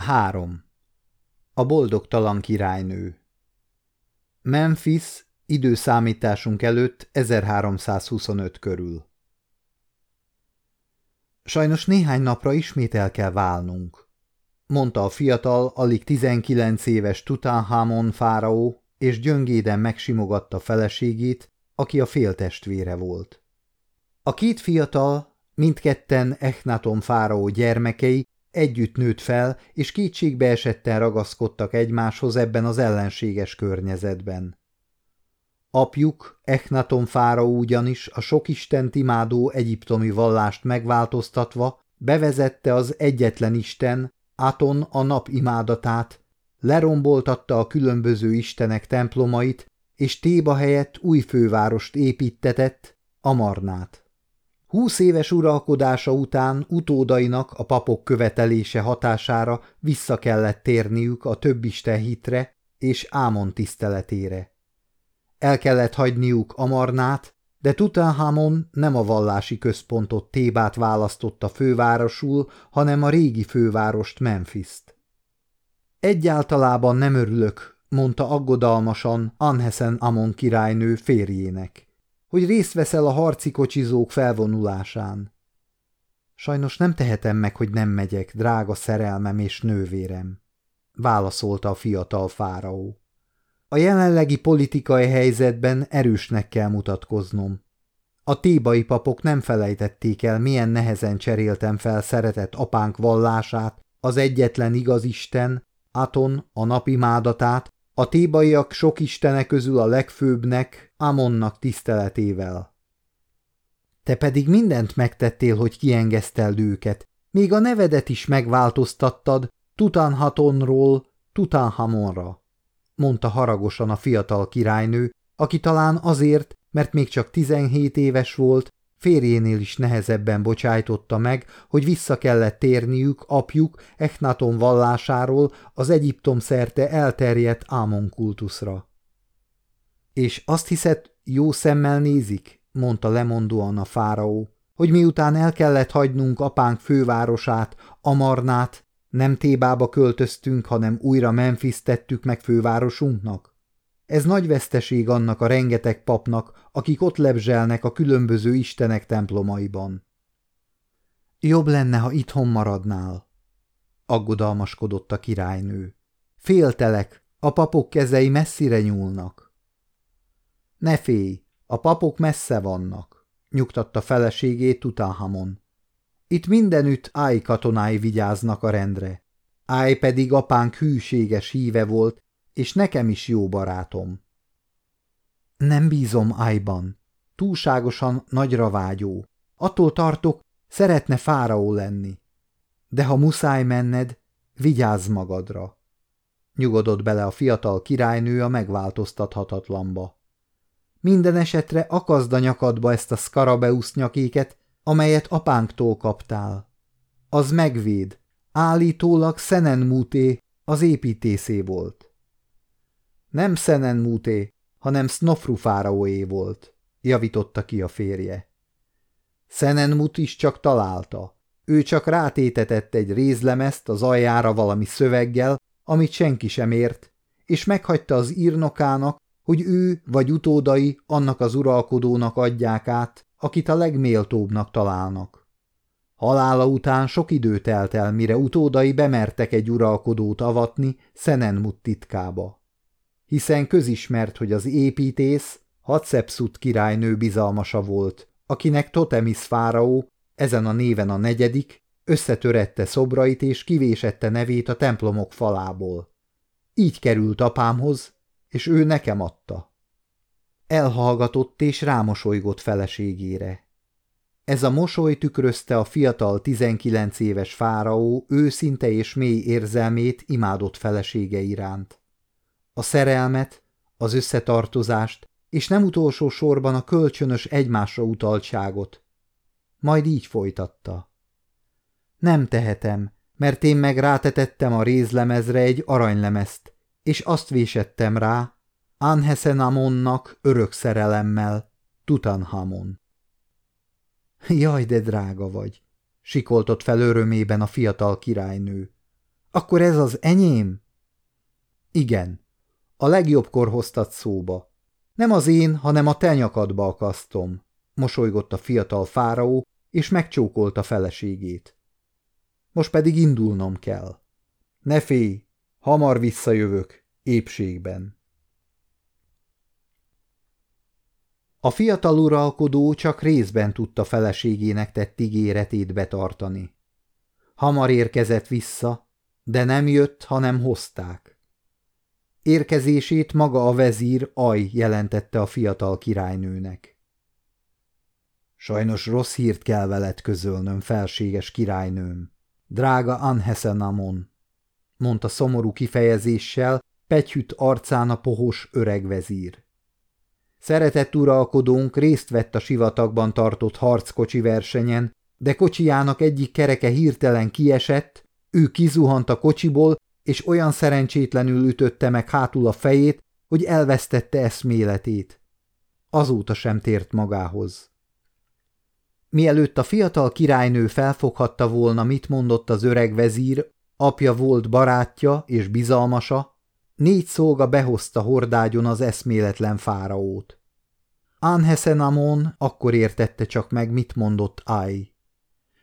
3. A boldogtalan királynő Memphis időszámításunk előtt 1325 körül. Sajnos néhány napra ismét el kell válnunk, mondta a fiatal, alig 19 éves Tutanhamon fáraó, és gyöngéden megsimogatta feleségét, aki a féltestvére volt. A két fiatal, mindketten Echnaton fáraó gyermekei, Együtt nőtt fel, és kétségbe esetten ragaszkodtak egymáshoz ebben az ellenséges környezetben. Apjuk, Echnaton fáraó ugyanis a sok istent imádó egyiptomi vallást megváltoztatva bevezette az egyetlen isten, Aton a nap imádatát, leromboltatta a különböző istenek templomait, és Téba helyett új fővárost építetett, Amarnát. Húsz éves uralkodása után utódainak a papok követelése hatására vissza kellett térniük a többisten hitre és Ámon tiszteletére. El kellett hagyniuk Amarnát, de Tutanhamon nem a vallási központot Tébát választotta fővárosul, hanem a régi fővárost Memphis-t. Egyáltalában nem örülök, mondta aggodalmasan Anhesen Amon királynő férjének hogy részt veszel a harci kocsizók felvonulásán. Sajnos nem tehetem meg, hogy nem megyek, drága szerelmem és nővérem, válaszolta a fiatal fáraó. A jelenlegi politikai helyzetben erősnek kell mutatkoznom. A tébai papok nem felejtették el, milyen nehezen cseréltem fel szeretett apánk vallását, az egyetlen igaz Isten, Aton, a napimádatát, a tébaiak sok istene közül a legfőbbnek, Amonnak tiszteletével. Te pedig mindent megtettél, hogy kiengeszteld őket, még a nevedet is megváltoztattad Tutanhatonról Tutanhamonra, mondta haragosan a fiatal királynő, aki talán azért, mert még csak tizenhét éves volt, Férjénél is nehezebben bocsájtotta meg, hogy vissza kellett térniük apjuk Echnaton vallásáról az Egyiptom szerte elterjedt Ámon kultuszra. És azt hiszed, jó szemmel nézik, mondta lemondóan a fáraó, hogy miután el kellett hagynunk apánk fővárosát, Amarnát, nem Tébába költöztünk, hanem újra Memphis tettük meg fővárosunknak? Ez nagy veszteség annak a rengeteg papnak, akik ott lebzselnek a különböző istenek templomaiban. Jobb lenne, ha itthon maradnál, aggodalmaskodott a királynő. Féltelek, a papok kezei messzire nyúlnak. Ne félj, a papok messze vannak, nyugtatta feleségét Tutanhamon. Itt mindenütt Áj katonái vigyáznak a rendre. Áj pedig apánk hűséges híve volt, és nekem is jó barátom. Nem bízom Ájban. Túlságosan nagyra vágyó. Attól tartok, szeretne fáraó lenni. De ha muszáj menned, vigyázz magadra. Nyugodott bele a fiatal királynő a megváltoztathatatlanba. Minden esetre akazd a nyakadba ezt a Skarabeusz nyakéket, amelyet apánktól kaptál. Az megvéd, állítólag Szenenmúté az építészé volt. Nem Szenenmúté, hanem Snofru fáraóé volt, javította ki a férje. Szenenmut is csak találta. Ő csak rátétetett egy rézlemezt az aljára valami szöveggel, amit senki sem ért, és meghagyta az írnokának, hogy ő vagy utódai annak az uralkodónak adják át, akit a legméltóbbnak találnak. Halála után sok idő telt el, mire utódai bemertek egy uralkodót avatni Szenenmut titkába hiszen közismert, hogy az építész Hatszepszut királynő bizalmasa volt, akinek Totemis fáraó, ezen a néven a negyedik, összetörette szobrait és kivésette nevét a templomok falából. Így került apámhoz, és ő nekem adta. Elhallgatott és rámosolygott feleségére. Ez a mosoly tükrözte a fiatal tizenkilenc éves fáraó őszinte és mély érzelmét imádott felesége iránt a szerelmet, az összetartozást, és nem utolsó sorban a kölcsönös egymásra utaltságot. Majd így folytatta. Nem tehetem, mert én meg rátetettem a rézlemezre egy aranylemezt, és azt vésettem rá, Anhesenamonnak örök szerelemmel, Tutanhamon. Jaj, de drága vagy, sikoltott fel örömében a fiatal királynő. Akkor ez az enyém? Igen. A legjobbkor hoztat szóba. Nem az én, hanem a te nyakadba akasztom, mosolygott a fiatal fáraó, és megcsókolta feleségét. Most pedig indulnom kell. Ne félj, hamar visszajövök, épségben. A fiatal uralkodó csak részben tudta feleségének tett ígéretét betartani. Hamar érkezett vissza, de nem jött, hanem hozták. Érkezését maga a vezír Aj jelentette a fiatal királynőnek. Sajnos rossz hírt kell veled közölnöm, felséges királynőm. Drága Anhesenamon, mondta szomorú kifejezéssel, pegyhüt arcán a pohos öreg vezír. Szeretett uralkodónk részt vett a sivatagban tartott harckocsi versenyen, de kocsijának egyik kereke hirtelen kiesett, ő kizuhant a kocsiból, és olyan szerencsétlenül ütötte meg hátul a fejét, hogy elvesztette eszméletét. Azóta sem tért magához. Mielőtt a fiatal királynő felfoghatta volna, mit mondott az öreg vezír, apja volt barátja és bizalmasa, négy szolga behozta hordágyon az eszméletlen fáraót. Anhesenamon akkor értette csak meg, mit mondott Ai.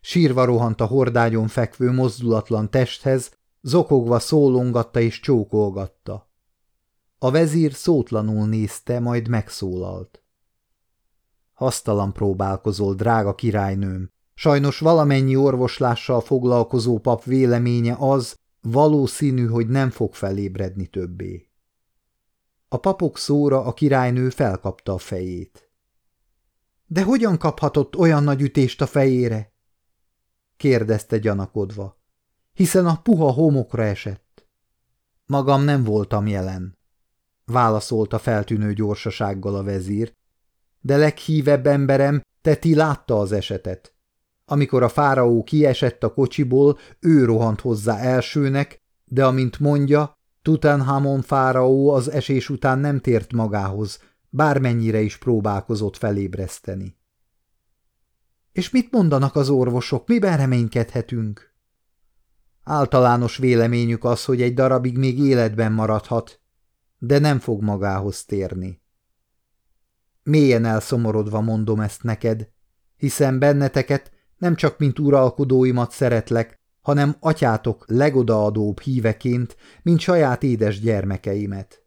Sírva rohant a hordágyon fekvő mozdulatlan testhez, zokogva szólongatta és csókolgatta. A vezír szótlanul nézte, majd megszólalt. Hasztalan próbálkozol, drága királynőm. Sajnos valamennyi orvoslással foglalkozó pap véleménye az, valószínű, hogy nem fog felébredni többé. A papok szóra a királynő felkapta a fejét. De hogyan kaphatott olyan nagy ütést a fejére? kérdezte gyanakodva, hiszen a puha homokra esett. Magam nem voltam jelen, válaszolta feltűnő gyorsasággal a vezír, de leghívebb emberem, Teti látta az esetet. Amikor a fáraó kiesett a kocsiból, ő rohant hozzá elsőnek, de amint mondja, Tutanhamon fáraó az esés után nem tért magához, bármennyire is próbálkozott felébreszteni. És mit mondanak az orvosok, miben reménykedhetünk? Általános véleményük az, hogy egy darabig még életben maradhat, de nem fog magához térni. Mélyen elszomorodva mondom ezt neked, hiszen benneteket nem csak mint uralkodóimat szeretlek, hanem atyátok legodaadóbb híveként, mint saját édes gyermekeimet.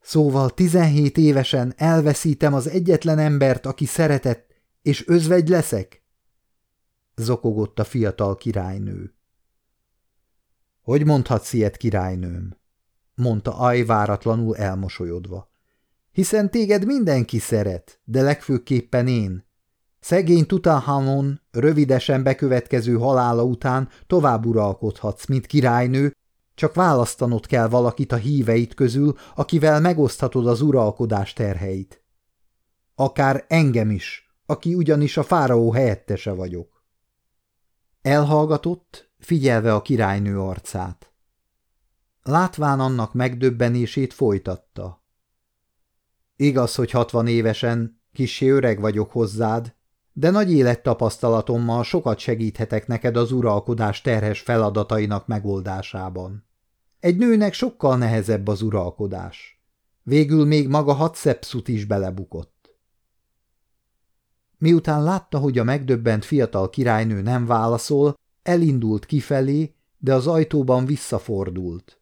Szóval tizenhét évesen elveszítem az egyetlen embert, aki szeretett, és özvegy leszek? Zokogott a fiatal királynő. Hogy mondhatsz ilyet, királynőm? mondta Aj váratlanul elmosolyodva. Hiszen téged mindenki szeret, de legfőképpen én. Szegény Tutahamon rövidesen bekövetkező halála után tovább uralkodhatsz, mint királynő, csak választanod kell valakit a híveit közül, akivel megoszthatod az uralkodás terheit. Akár engem is, aki ugyanis a fáraó helyettese vagyok. Elhallgatott, figyelve a királynő arcát. Látván annak megdöbbenését folytatta. Igaz, hogy hatvan évesen, kissé öreg vagyok hozzád, de nagy élettapasztalatommal sokat segíthetek neked az uralkodás terhes feladatainak megoldásában. Egy nőnek sokkal nehezebb az uralkodás. Végül még maga Hatszepszut is belebukott. Miután látta, hogy a megdöbbent fiatal királynő nem válaszol, elindult kifelé, de az ajtóban visszafordult.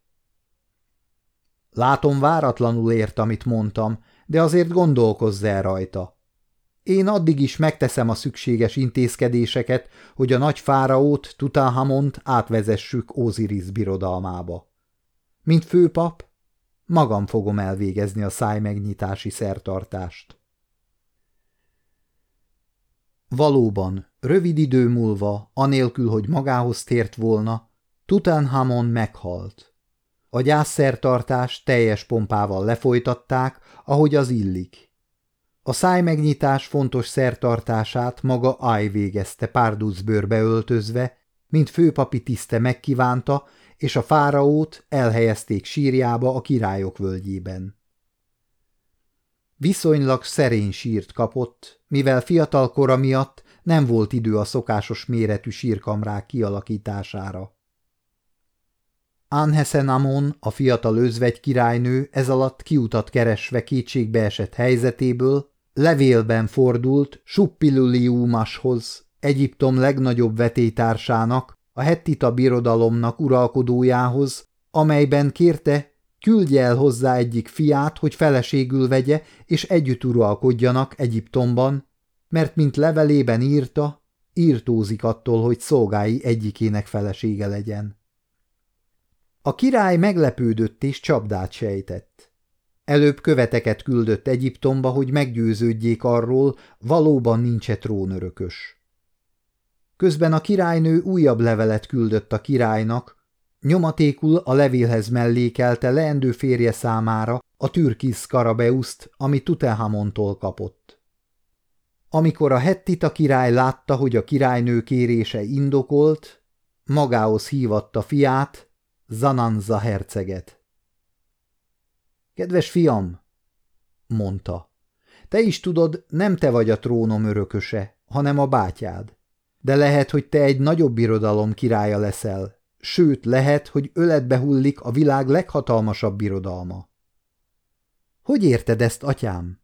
Látom, váratlanul ért, amit mondtam, de azért gondolkozz el rajta. Én addig is megteszem a szükséges intézkedéseket, hogy a nagy fáraót, Tutanhamont átvezessük Óziris birodalmába. Mint főpap, magam fogom elvégezni a szájmegnyitási szertartást. Valóban, rövid idő múlva, anélkül, hogy magához tért volna, Tutanhamon meghalt. A gyászszertartást teljes pompával lefolytatták, ahogy az illik. A szájmegnyitás fontos szertartását maga Ai végezte párducbőrbe öltözve, mint főpapi tiszte megkívánta, és a fáraót elhelyezték sírjába a királyok völgyében. Viszonylag szerény sírt kapott, mivel fiatal kora miatt nem volt idő a szokásos méretű sírkamrák kialakítására. Anhesenamon, a fiatal özvegy királynő ez alatt kiutat keresve kétségbe esett helyzetéből, levélben fordult Suppiluliumashoz, Egyiptom legnagyobb vetétársának, a hettita birodalomnak uralkodójához, amelyben kérte, küldje el hozzá egyik fiát, hogy feleségül vegye, és együtt uralkodjanak Egyiptomban, mert mint levelében írta, írtózik attól, hogy szolgái egyikének felesége legyen. A király meglepődött és csapdát sejtett. Előbb követeket küldött Egyiptomba, hogy meggyőződjék arról, valóban nincs-e trónörökös. Közben a királynő újabb levelet küldött a királynak, nyomatékul a levélhez mellékelte leendő férje számára a türkisz Skarabeuszt, amit Tutenhamontól kapott. Amikor a hettita király látta, hogy a királynő kérése indokolt, magához hívatta fiát, Zananza herceget. Kedves fiam, mondta, te is tudod, nem te vagy a trónom örököse, hanem a bátyád. De lehet, hogy te egy nagyobb birodalom királya leszel, sőt, lehet, hogy öletbe hullik a világ leghatalmasabb birodalma. Hogy érted ezt, atyám?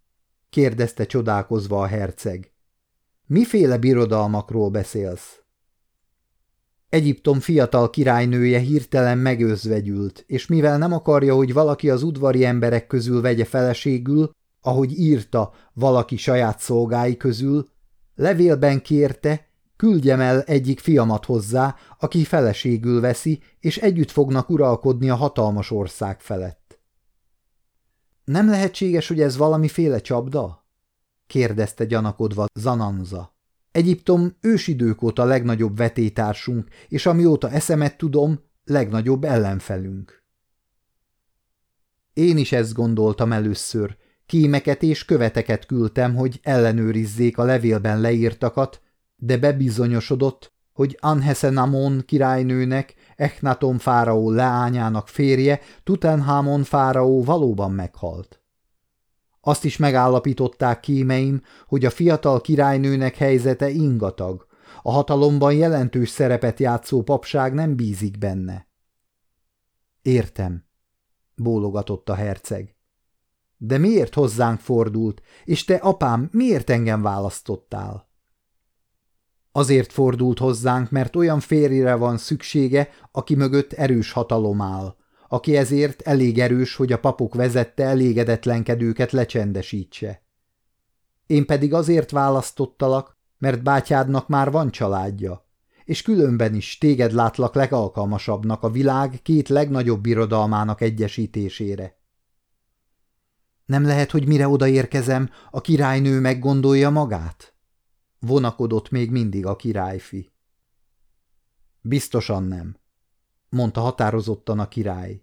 kérdezte csodálkozva a herceg. Miféle birodalmakról beszélsz? Egyiptom fiatal királynője hirtelen megőzvegyült, és mivel nem akarja, hogy valaki az udvari emberek közül vegye feleségül, ahogy írta valaki saját szolgái közül, levélben kérte, küldjem el egyik fiamat hozzá, aki feleségül veszi, és együtt fognak uralkodni a hatalmas ország felett. Nem lehetséges, hogy ez valamiféle csapda? kérdezte gyanakodva Zananza. Egyiptom ősidők óta legnagyobb vetétársunk, és amióta eszemet tudom, legnagyobb ellenfelünk. Én is ezt gondoltam először. Kémeket és követeket küldtem, hogy ellenőrizzék a levélben leírtakat, de bebizonyosodott, hogy Anhesenamon királynőnek, Echnaton fáraó leányának férje, Tutenhamon fáraó valóban meghalt. Azt is megállapították kémeim, hogy a fiatal királynőnek helyzete ingatag, a hatalomban jelentős szerepet játszó papság nem bízik benne. Értem, bólogatott a herceg. De miért hozzánk fordult, és te, apám, miért engem választottál? Azért fordult hozzánk, mert olyan férjre van szüksége, aki mögött erős hatalom áll, aki ezért elég erős, hogy a papok vezette elégedetlenkedőket lecsendesítse. Én pedig azért választottalak, mert bátyádnak már van családja, és különben is téged látlak legalkalmasabbnak a világ két legnagyobb birodalmának egyesítésére. Nem lehet, hogy mire odaérkezem, a királynő meggondolja magát? Vonakodott még mindig a királyfi. Biztosan nem mondta határozottan a király.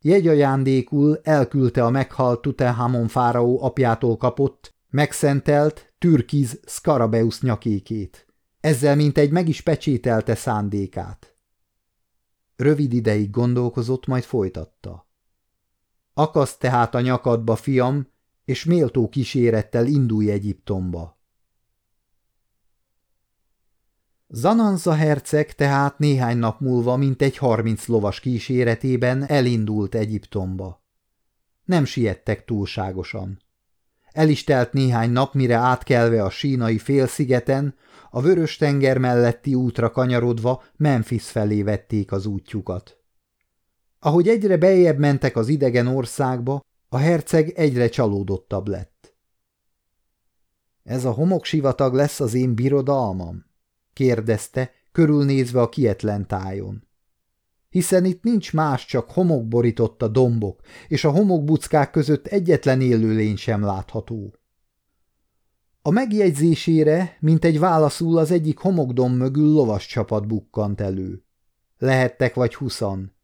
Jegyajándékul elküldte a meghalt Tutenhamon fáraó apjától kapott, megszentelt, türkiz Skarabeus nyakékét. Ezzel mint egy meg is pecsételte szándékát. Rövid ideig gondolkozott, majd folytatta. Akasz tehát a nyakadba, fiam, és méltó kísérettel indulj Egyiptomba. Zananza herceg tehát néhány nap múlva mintegy harminc lovas kíséretében elindult Egyiptomba. Nem siettek túlságosan. El is telt néhány nap, mire átkelve a sínai félszigeten, a Vörös-tenger melletti útra kanyarodva Memphis felé vették az útjukat. Ahogy egyre beljebb mentek az idegen országba, a herceg egyre csalódottabb lett. Ez a homoksivatag lesz az én birodalmam? Kérdezte, körülnézve a kietlen tájon. Hiszen itt nincs más, csak homokborított a dombok, és a homokbuckák között egyetlen élőlény sem látható. A megjegyzésére, mint egy válaszul az egyik homokdom mögül lovas csapat bukkant elő. Lehettek vagy huszan.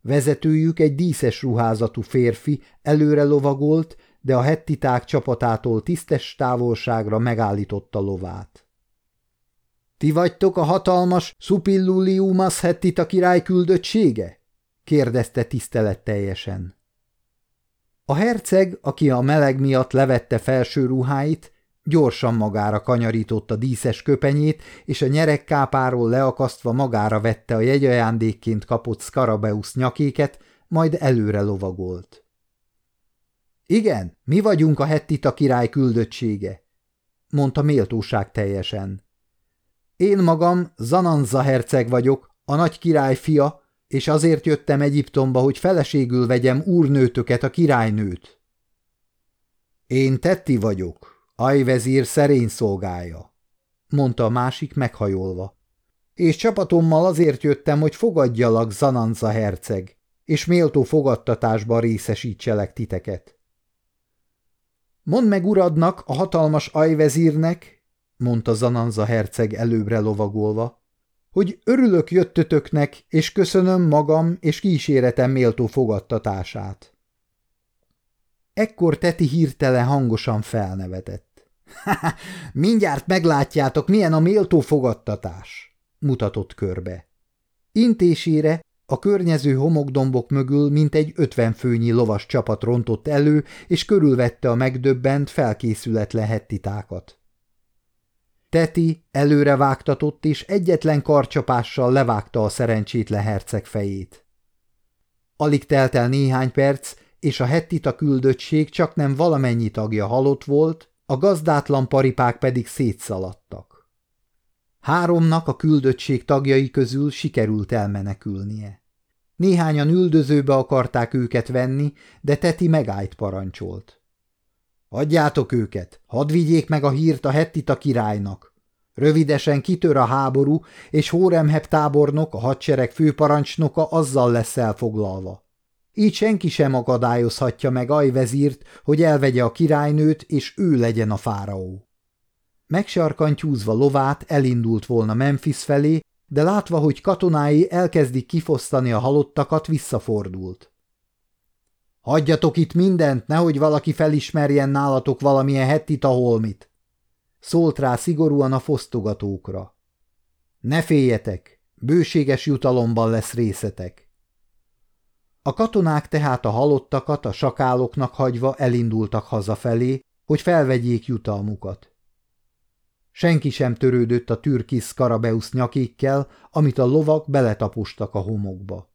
Vezetőjük egy díszes ruházatú férfi előre lovagolt, de a hettiták csapatától tisztes távolságra megállította lovát. Ti vagytok a hatalmas Supilluliumas hettita király küldöttsége? kérdezte tiszteletteljesen. A herceg, aki a meleg miatt levette felső ruháit, Gyorsan magára kanyarította díszes köpenyét, és a nyerekkápáról leakasztva magára vette a jegyajándékként kapott Skarabeusz nyakéket, majd előre lovagolt. Igen, mi vagyunk a Hettita király küldöttsége, mondta méltóság teljesen. Én magam Zananza herceg vagyok, a nagy király fia, és azért jöttem Egyiptomba, hogy feleségül vegyem úrnőtöket, a királynőt. Én Tetti vagyok, Ajvezír szerény szolgája, mondta a másik meghajolva. És csapatommal azért jöttem, hogy fogadjalak Zananza herceg, és méltó fogadtatásban részesítselek titeket. Mondd meg uradnak, a hatalmas ajvezírnek, mondta Zananza herceg előbbre lovagolva, hogy örülök jöttötöknek, és köszönöm magam és kíséretem méltó fogadtatását. Ekkor Teti hirtelen hangosan felnevetett. – Mindjárt meglátjátok, milyen a méltó fogadtatás! – mutatott körbe. Intésére a környező homokdombok mögül mintegy ötven főnyi lovas csapat rontott elő, és körülvette a megdöbbent, felkészületlen hettitákat. Teti előre vágtatott, és egyetlen karcsapással levágta a szerencsétlen herceg fejét. Alig telt el néhány perc, és a hettita küldöttség csak nem valamennyi tagja halott volt, a gazdátlan paripák pedig szétszaladtak. Háromnak a küldöttség tagjai közül sikerült elmenekülnie. Néhányan üldözőbe akarták őket venni, de Teti megállt parancsolt. Adjátok őket, hadd vigyék meg a hírt a hettita királynak. Rövidesen kitör a háború, és Hóremheb tábornok, a hadsereg főparancsnoka azzal lesz elfoglalva. Így senki sem akadályozhatja meg Ajvezírt, hogy elvegye a királynőt, és ő legyen a fáraó. Megsarkantyúzva lovát elindult volna Memphis felé, de látva, hogy katonái elkezdik kifosztani a halottakat, visszafordult. Hagyjatok itt mindent, nehogy valaki felismerjen nálatok valamilyen hettita holmit. Szólt rá szigorúan a fosztogatókra. Ne féljetek, bőséges jutalomban lesz részetek. A katonák tehát a halottakat a sakáloknak hagyva elindultak hazafelé, hogy felvegyék jutalmukat. Senki sem törődött a türkisz karabeusz nyakékkel, amit a lovak beletapostak a homokba.